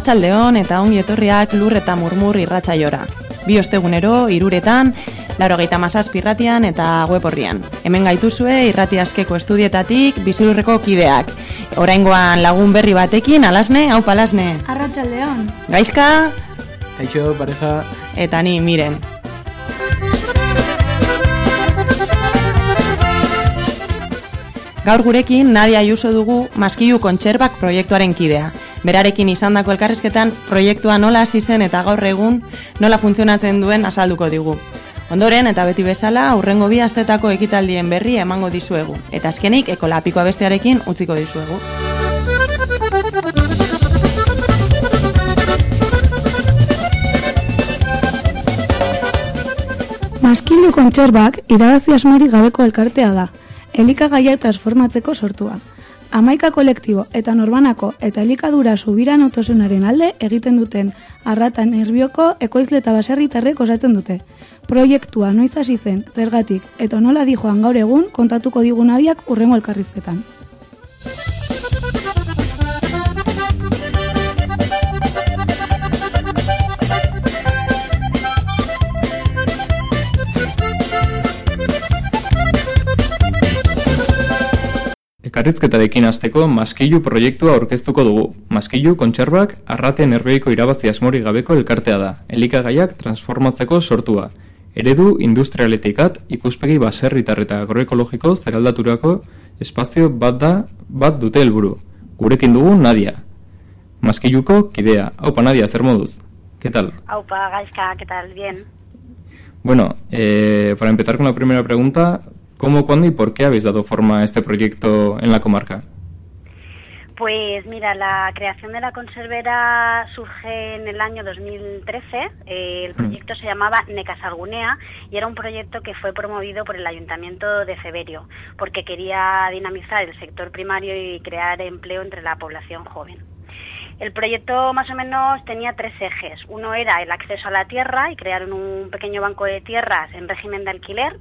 Arratsaldeon eta ongi etorriak lur eta murmur irratsaiora. Bi ostegunero, iruretan, laro geita irratian eta web horrian. Hemen gaituzue irrati askeko estudietatik bizilurreko kideak. Oraingoan lagun berri batekin, alasne, hau palasne. Arratsaldeon. Gaizka. Kaixo, pareja. Eta ni, miren. Gaur gurekin Nadia Ayuso dugu Maskilu Kontserbak proiektuaren kidea. Berarekin izandako elkarrizketan proiektua nola hasi zen eta gaur egun nola funtzionatzen duen azalduko digu. Ondoren eta beti bezala aurrengo bi astetako ekitaldien berri emango dizuegu eta azkenik ekolapikoa bestearekin utziko dizuegu. Maskilu kontserbak irabazi asmari gabeko elkartea da. Elikagaiak transformatzeko sortua amaika kolektibo eta norbanako eta elikadura subiran otosunaren alde egiten duten arratan erbioko ekoizle eta baserritarrek osatzen dute. Proiektua noiz hasi zen, zergatik, eta nola di joan gaur egun kontatuko digunadiak urrengo elkarrizketan. Ekarrizketarekin hasteko Maskilu proiektua aurkeztuko dugu. Maskilu kontserbak arratean erbeiko irabazi asmori gabeko elkartea da. Elikagaiak transformatzeko sortua. Eredu industrialetikat ikuspegi baserritar eta agroekologiko zeraldaturako espazio bat da bat dute helburu. Gurekin dugu Nadia. Maskiluko kidea. Aupa Nadia, zer moduz? ¿Qué tal? Aupa, gaizka, ¿qué tal? Bien. Bueno, eh, para empezar con la primera pregunta, ¿Cómo, cuándo y por qué habéis dado forma a este proyecto en la comarca? Pues mira, la creación de la conservera surge en el año 2013. Eh, el mm. proyecto se llamaba Necasargunea y era un proyecto que fue promovido por el Ayuntamiento de Severio porque quería dinamizar el sector primario y crear empleo entre la población joven. El proyecto más o menos tenía tres ejes. Uno era el acceso a la tierra y crearon un pequeño banco de tierras en régimen de alquiler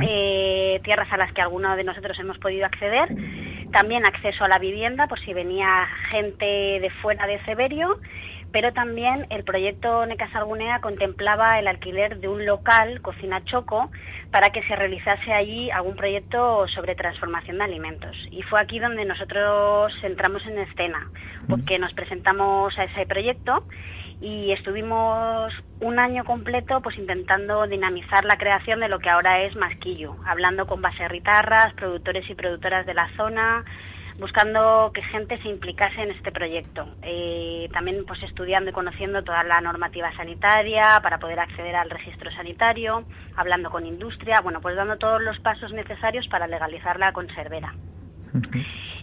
eh, tierras a las que alguno de nosotros hemos podido acceder, también acceso a la vivienda por si venía gente de fuera de Severio, pero también el proyecto Necasalgunea contemplaba el alquiler de un local, Cocina Choco, para que se realizase allí algún proyecto sobre transformación de alimentos. Y fue aquí donde nosotros entramos en escena, porque nos presentamos a ese proyecto y estuvimos un año completo pues intentando dinamizar la creación de lo que ahora es Masquillo, hablando con baserritarras, productores y productoras de la zona, buscando que gente se implicase en este proyecto. Eh, también pues estudiando y conociendo toda la normativa sanitaria para poder acceder al registro sanitario, hablando con industria, bueno, pues dando todos los pasos necesarios para legalizar la conservera.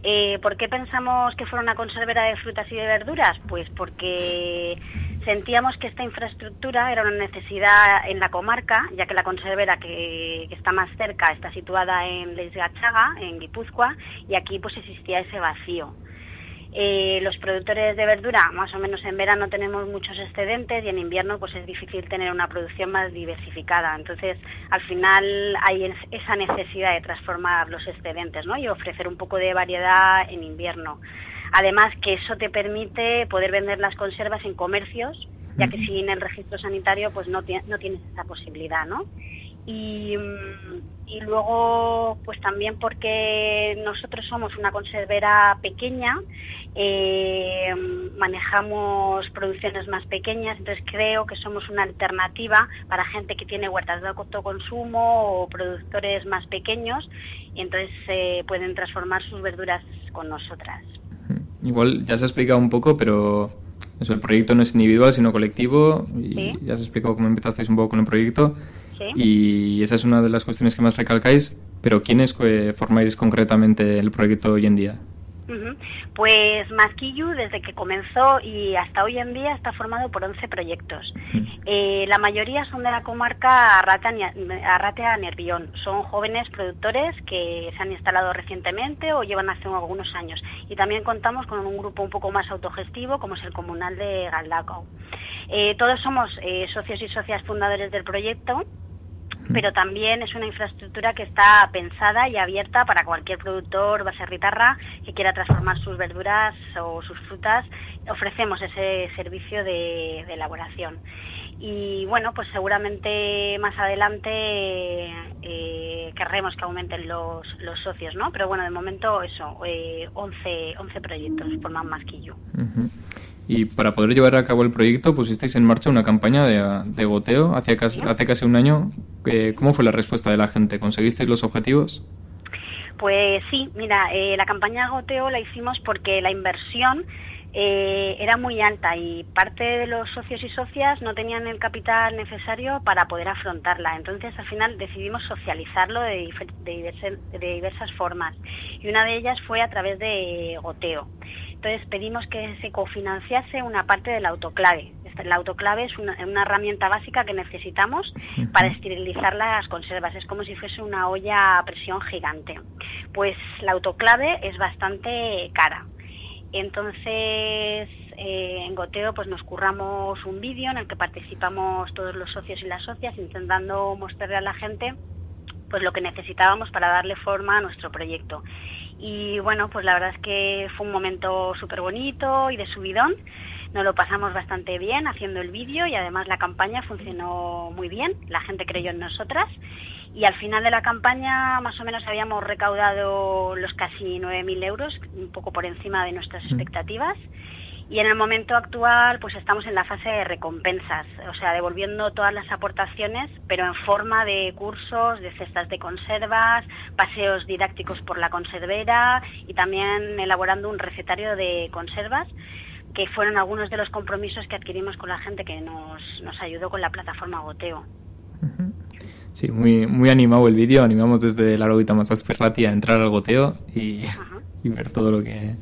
Eh, ¿Por qué pensamos que fuera una conservera de frutas y de verduras? Pues porque sentíamos que esta infraestructura era una necesidad en la comarca, ya que la conservera que, está más cerca está situada en Leisgachaga, en Guipúzcoa, y aquí pues existía ese vacío. Eh, los productores de verdura, más o menos en verano tenemos muchos excedentes y en invierno pues es difícil tener una producción más diversificada. Entonces, al final hay esa necesidad de transformar los excedentes ¿no? y ofrecer un poco de variedad en invierno. Además que eso te permite poder vender las conservas en comercios, ya que sin el registro sanitario pues no, no tienes esa posibilidad, ¿no? Y, mm, y, luego pues también porque nosotros somos una conservera pequeña eh, manejamos producciones más pequeñas, entonces creo que somos una alternativa para gente que tiene huertas de autoconsumo o productores más pequeños y entonces eh, pueden transformar sus verduras con nosotras. Igual ya se ha explicado un poco, pero eso, el proyecto no es individual, sino colectivo. Y ya se ha explicado cómo empezasteis un poco con el proyecto. Y esa es una de las cuestiones que más recalcáis. Pero ¿quiénes eh, formáis concretamente el proyecto hoy en día? Pues Masquillu, desde que comenzó y hasta hoy en día, está formado por 11 proyectos. Eh, la mayoría son de la comarca Arratea Nervión. Son jóvenes productores que se han instalado recientemente o llevan hace algunos años. Y también contamos con un grupo un poco más autogestivo, como es el comunal de Galdacao. Eh, todos somos eh, socios y socias fundadores del proyecto pero también es una infraestructura que está pensada y abierta para cualquier productor baserritarra que quiera transformar sus verduras o sus frutas. Ofrecemos ese servicio de, elaboración. Y bueno, pues seguramente más adelante eh, querremos que aumenten los, los, socios, ¿no? Pero bueno, de momento eso, eh, 11, 11 proyectos forman Masquillo. Y para poder llevar a cabo el proyecto pusisteis en marcha una campaña de, goteo hace casi, hace casi un año. Eh, ¿Cómo fue la respuesta de la gente? ¿Conseguisteis los objetivos? Pues sí, mira, eh, la campaña de goteo la hicimos porque la inversión eh, era muy alta y parte de los socios y socias no tenían el capital necesario para poder afrontarla. Entonces, al final decidimos socializarlo de, de diversas formas y una de ellas fue a través de goteo. Entonces pedimos que se cofinanciase una parte del autoclave. Este, la autoclave es una, herramienta básica que necesitamos para esterilizar las conservas. Es como si fuese una olla a presión gigante. Pues la autoclave es bastante cara. Entonces, eh, en Goteo pues nos curramos un vídeo en el que participamos todos los socios y las socias intentando mostrarle a la gente pues lo que necesitábamos para darle forma a nuestro proyecto. Y bueno, pues la verdad es que fue un momento súper bonito y de subidón. Nos lo pasamos bastante bien haciendo el vídeo y además la campaña funcionó muy bien. La gente creyó en nosotras y al final de la campaña más o menos habíamos recaudado los casi 9.000 euros, un poco por encima de nuestras mm. Y en el momento actual, pues estamos en la fase de recompensas, o sea, devolviendo todas las aportaciones, pero en forma de cursos, de cestas de conservas, paseos didácticos por la conservera y también elaborando un recetario de conservas, que fueron algunos de los compromisos que adquirimos con la gente que nos, nos ayudó con la plataforma Goteo. Sí, muy, muy animado el vídeo. Animamos desde la Logita Mazasperrati a entrar al goteo y, y ver todo lo que,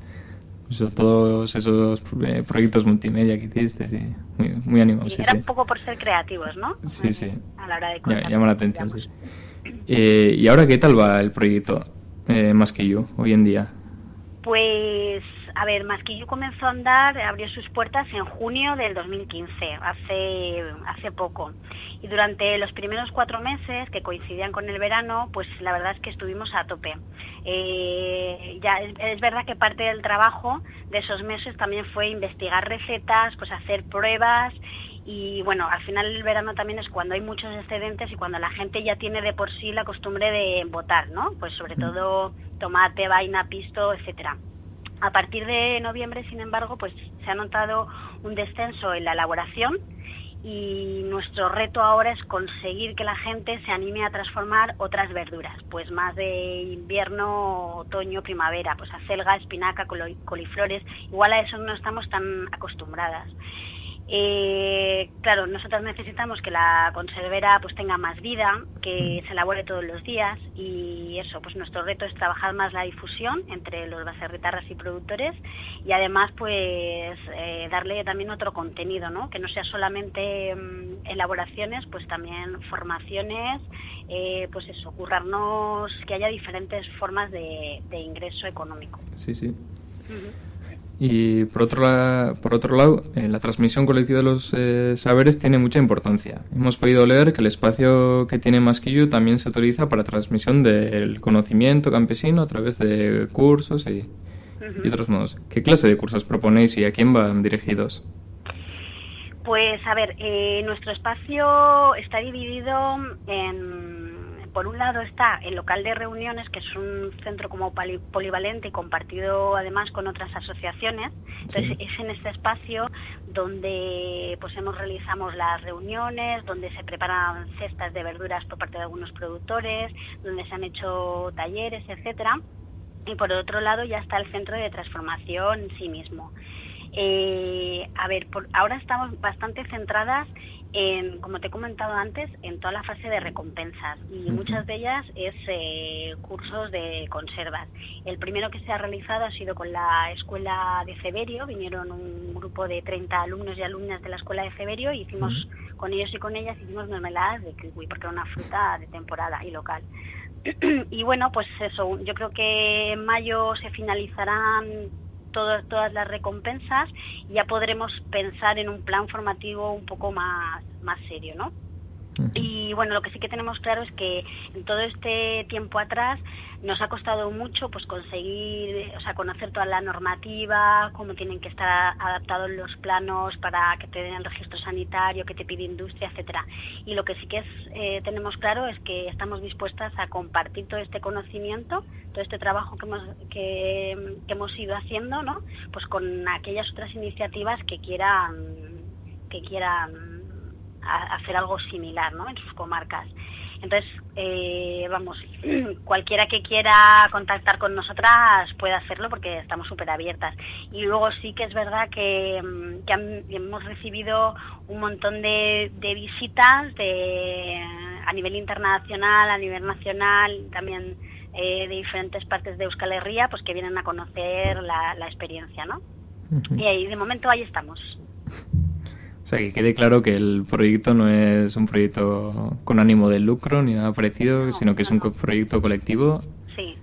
todos esos eh, proyectos multimedia que hiciste, sí, muy, muy animados. era un poco por ser creativos, ¿no? Sí, sí. A la hora de contar, Llama la atención, sí. Eh, ¿Y ahora qué tal va el proyecto eh, Más que yo hoy en día? Pues, a ver, yo comenzó a andar, abrió sus puertas en junio del 2015, hace, hace poco. Y durante los primeros cuatro meses, que coincidían con el verano, pues la verdad es que estuvimos a tope. Eh, ya es, verdad que parte del trabajo de esos meses también fue investigar recetas, pues hacer pruebas y bueno, al final el verano también es cuando hay muchos excedentes y cuando la gente ya tiene de por sí la costumbre de botar, ¿no? Pues sobre mm. todo tomate, vaina, pisto, etcétera. A partir de noviembre, sin embargo, pues se ha notado un descenso en la elaboración y nuestro reto ahora es conseguir que la gente se anime a transformar otras verduras, pues más de invierno, otoño, primavera, pues acelga, espinaca, coliflores, igual a eso no estamos tan acostumbradas. Eh, claro, nosotros necesitamos que la conservera pues tenga más vida, que se elabore todos los días y eso, pues nuestro reto es trabajar más la difusión entre los baserritarras y productores y además pues eh, darle también otro contenido, ¿no? Que no sea solamente mm, elaboraciones, pues también formaciones, eh, pues eso, currarnos que haya diferentes formas de, ingreso económico. Sí, sí. Y por otro, por otro lado, eh, la transmisión colectiva de los eh, saberes tiene mucha importancia. Hemos podido leer que el espacio que tiene Masquillo también se utiliza para transmisión del conocimiento campesino a través de cursos y, otros modos. ¿Qué clase de cursos proponéis y a quién van dirigidos? Pues a ver, eh, nuestro espacio está dividido en por un lado está el local de reuniones, que es un centro como polivalente y compartido además con otras asociaciones. Entonces es en este espacio donde pues hemos realizamos las reuniones, donde se preparan cestas de verduras por parte de algunos productores, donde se han hecho talleres, etcétera. Y por otro lado ya está el centro de transformación en sí mismo. Eh, a ver, ahora estamos bastante centradas como te he comentado antes, en toda la fase de recompensas y muchas de ellas es eh, cursos de conservas. El primero que se ha realizado ha sido con la escuela de Severio, vinieron un grupo de 30 alumnos y alumnas de la escuela de Severio y hicimos con ellos y con ellas hicimos mermeladas de kiwi porque era una fruta de temporada y local. y bueno, pues eso, yo creo que en mayo se finalizarán todas las recompensas ya podremos pensar en un plan formativo un poco más, más serio, ¿no? Y bueno, lo que sí que tenemos claro es que en todo este tiempo atrás nos ha costado mucho pues conseguir, o sea, conocer toda la normativa, cómo tienen que estar adaptados los planos para que te den el registro sanitario, que te pide industria, etcétera. Y lo que sí que es, eh, tenemos claro es que estamos dispuestas a compartir todo este conocimiento, todo este trabajo que hemos, que, hemos ido haciendo, ¿no? Pues con aquellas otras iniciativas que quieran, que quieran hacer algo similar, ¿no? En sus comarcas. Entonces, eh, vamos, cualquiera que quiera contactar con nosotras puede hacerlo porque estamos súper abiertas. Y luego sí que es verdad que, mm, hemos recibido un montón de, visitas de, a nivel internacional, a nivel nacional, también eh, de diferentes partes de Euskal Herria, pues que vienen a conocer la, experiencia, ¿no? Y ahí, de momento ahí estamos. O sea, que quede claro que el proyecto no es un proyecto con ánimo de lucro ni nada parecido, sino que es un proyecto colectivo. Sí.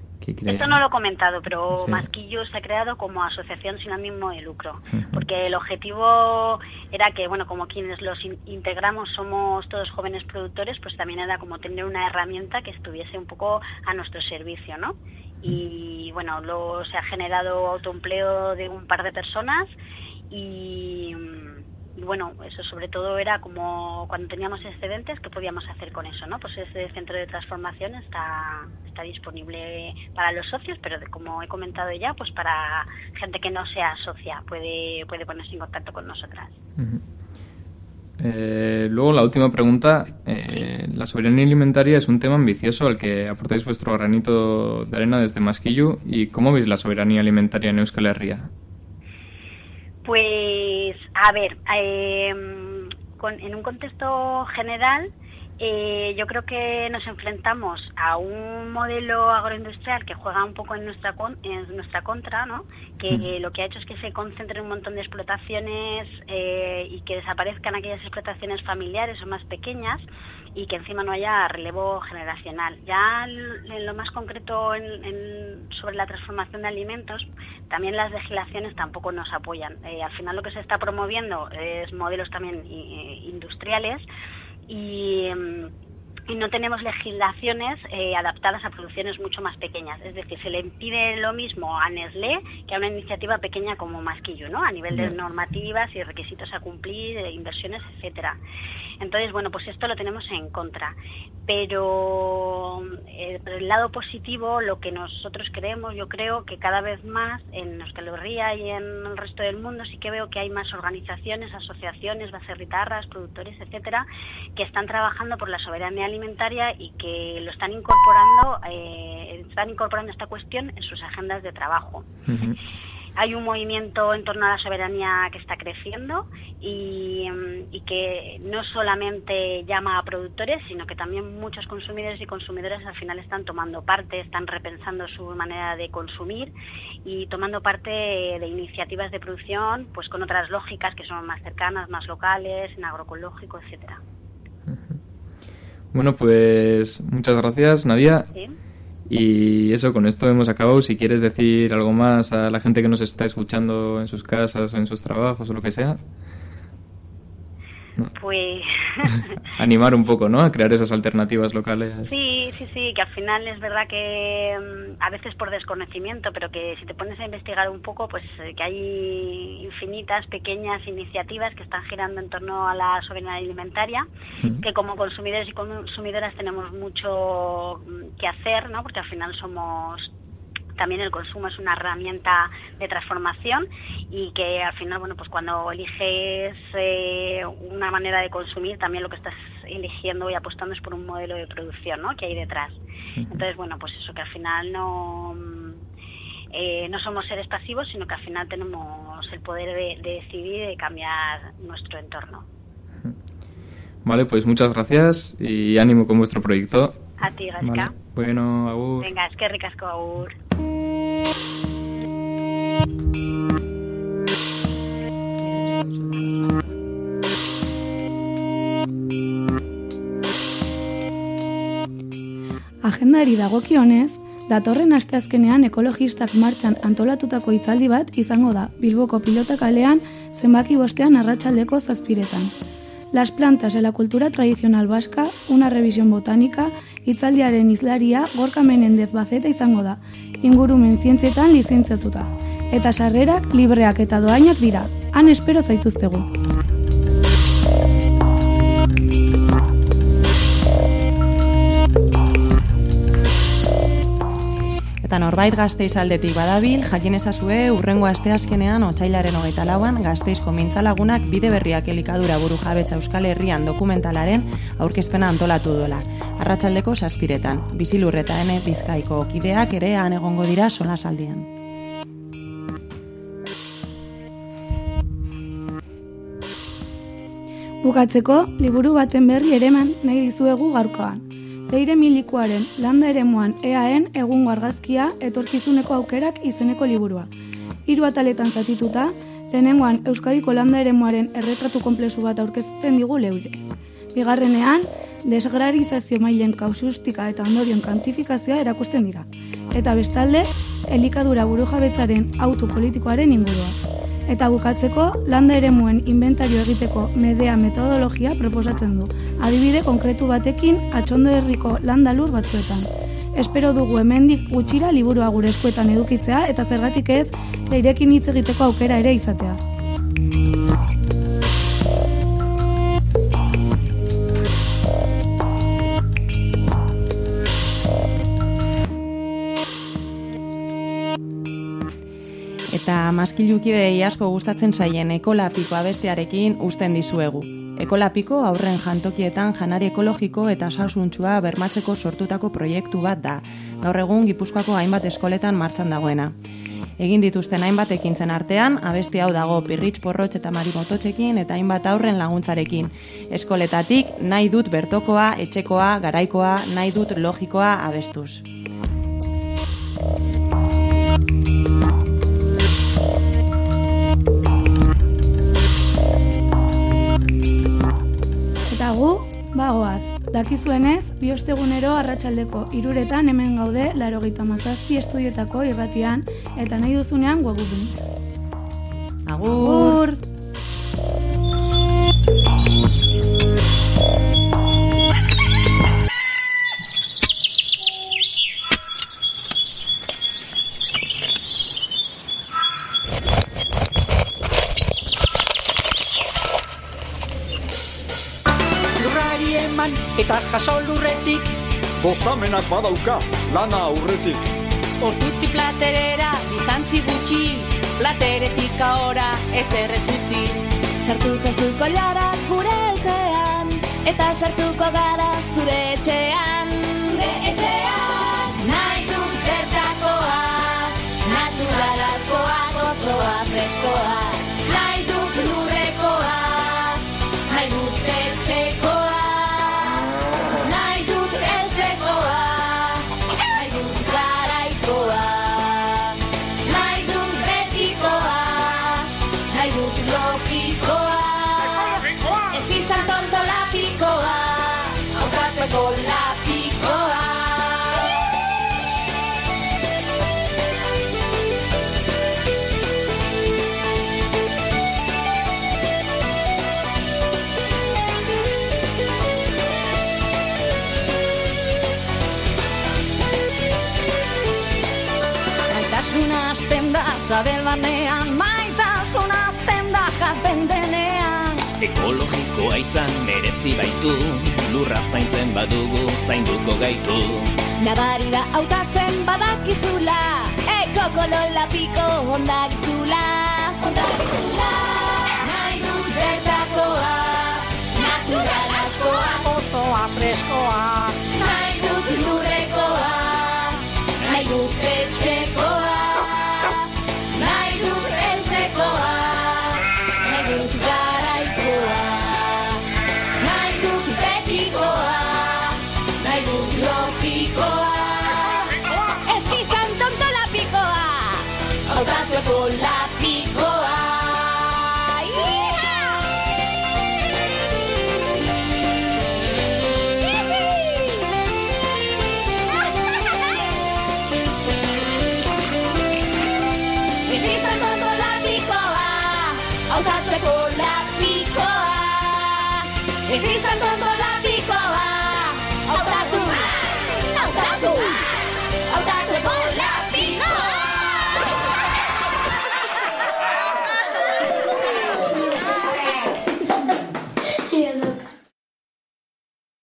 Esto no lo he comentado, pero Masquillo se ha creado como asociación sin ánimo de lucro, porque el objetivo era que, bueno, como quienes los integramos somos todos jóvenes productores, pues también era como tener una herramienta que estuviese un poco a nuestro servicio, ¿no? Y bueno, luego se ha generado autoempleo de un par de personas y y bueno, eso sobre todo era como cuando teníamos excedentes, ¿qué podíamos hacer con eso? ¿no? Pues ese centro de transformación está, está disponible para los socios, pero como he comentado ya, pues para gente que no sea socia puede, puede ponerse en contacto con nosotras. Eh, luego la última pregunta, eh, la soberanía alimentaria es un tema ambicioso al que aportáis vuestro granito de arena desde Masquillo y ¿cómo veis la soberanía alimentaria en Euskal Herria? Pues, a ver, em, en un contexto general, eh, yo creo que nos enfrentamos a un modelo agroindustrial que juega un poco en nuestra en nuestra contra, ¿no? Que lo que ha hecho es que se concentren un montón de explotaciones eh, y que desaparezcan aquellas explotaciones familiares o más pequeñas y que encima no haya relevo generacional. Ya en lo más concreto sobre la transformación de alimentos, también las legislaciones tampoco nos apoyan. Eh, al final lo que se está promoviendo es modelos también industriales y y no tenemos legislaciones eh, adaptadas a producciones mucho más pequeñas. Es decir, se le impide lo mismo a Nestlé que a una iniciativa pequeña como Masquillo, ¿no? A nivel de normativas y requisitos a cumplir, de inversiones, etcétera. Entonces, bueno, pues esto lo tenemos en contra. Pero eh, por el lado positivo, lo que nosotros creemos, yo creo que cada vez más en Euskal Herria y en el resto del mundo sí que veo que hay más organizaciones, asociaciones, baserritarras, productores, etcétera, que están trabajando por la soberanía alimentaria y que lo están incorporando, eh, están incorporando esta cuestión en sus agendas de trabajo. Hay un movimiento en torno a la soberanía que está creciendo y, y, que no solamente llama a productores, sino que también muchos consumidores y consumidoras al final están tomando parte, están repensando su manera de consumir y tomando parte de iniciativas de producción pues con otras lógicas que son más cercanas, más locales, en agroecológico, etcétera. Bueno, pues muchas gracias, Nadia. Y eso, con esto hemos acabado. Si quieres decir algo más a la gente que nos está escuchando en sus casas o en sus trabajos o lo que sea. Pues... Animar un poco, ¿no? A crear esas alternativas locales. Sí, sí, sí, que al final es verdad que mm, a veces por desconocimiento, pero que si te pones a investigar un poco, pues eh, que hay infinitas pequeñas iniciativas que están girando en torno a la soberanía alimentaria, que como consumidores y consumidoras tenemos mucho mm, que hacer, ¿no? Porque al final somos también el consumo es una herramienta de transformación y que al final, bueno, pues cuando eliges eh, una manera de consumir, también lo que estás eligiendo y apostando es por un modelo de producción, ¿no? Que hay detrás. Entonces, bueno, pues eso que al final no eh, no somos seres pasivos, sino que al final tenemos el poder de, decidir y de cambiar nuestro entorno. Vale, pues muchas gracias y ánimo con vuestro proyecto. A ti, Gasca. Bueno, agur. Venga, es que ricasco, agur. Agendari dagokionez, datorren asteazkenean ekologistak martxan antolatutako hitzaldi bat izango da Bilboko pilota kalean zenbaki bostean arratsaldeko zazpiretan. Las plantas en la cultura tradicional vasca, una revisión botánica, itzaldiaren izlaria gorka menendez bazeta izango da, ingurumen zientzietan lizentziatuta. Eta sarrerak libreak eta doainak dira, han espero zaituztegu. Eta norbait gazteiz aldetik badabil, jakin ezazue urrengo asteazkenean otxailaren hogeita lauan gazteizko mintzalagunak bide berriak elikadura buru jabetza euskal herrian dokumentalaren aurkezpena antolatu duela. Arratxaldeko saspiretan, bizilur eta ene bizkaiko kideak ere han egongo dira sola saldian. Bukatzeko, liburu baten berri ereman nahi dizuegu gaurkoan. Leire milikuaren landa eremuan EAen egungo argazkia etorkizuneko aukerak izeneko liburua. Hiru ataletan zatituta, lehenengoan Euskadiko landa eremuaren erretratu konplezu bat aurkezten digu leure. Bigarrenean, desgrarizazio mailen kausustika eta ondorion kantifikazioa erakusten dira. Eta bestalde, elikadura burujabetzaren autopolitikoaren ingurua. Eta bukatzeko, landa eremuen inventario egiteko medea metodologia proposatzen du. Adibide konkretu batekin atxondo herriko landa lur batzuetan. Espero dugu hemendik gutxira liburua gure eskuetan edukitzea eta zergatik ez leirekin hitz egiteko aukera ere izatea. Eta maskilukidei asko gustatzen zaien ekolapiko abestearekin usten dizuegu. Ekolapiko aurren jantokietan janari ekologiko eta sausuntsua bermatzeko sortutako proiektu bat da. Gaur egun Gipuzkoako hainbat eskoletan martxan dagoena. Egin dituzten hainbat ekintzen artean, abesti hau dago pirritx porrotx eta marimototxekin eta hainbat aurren laguntzarekin. Eskoletatik nahi dut bertokoa, etxekoa, garaikoa, nahi dut logikoa abestuz. Dakizuenez, bi ostegunero arratsaldeko iruretan hemen gaude laro mazazpi estudiotako irratian eta nahi duzunean guagubin. Agur! Lurrari eman eta jaso lurretik Gozamenak badauka, lana aurretik. Orduti platerera, distantzi gutxi, plateretik ahora ez errez utzi. Sartu zaitu kolarak gure eltzean Eta sartuko gara zure etxean. Zure etxean Nahi dut bertakoa. Naturalazkoa, gozoa, freskoa. Nahi dut lurrekoa. Nahi dut etxekoa sabel barnean, maitasuna azten da jaten denean. Ekologikoa izan merezi baitu, lurra zaintzen badugu zainduko gaitu. Nabari da hautatzen badakizula Eko kolola piko ondagizula Ondagizula Nahi dut bertakoa Natural askoa Gozoa freskoa Nahi dut lurrekoa Nahi dut etxekoa Hautatueko lapikoa